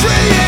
tree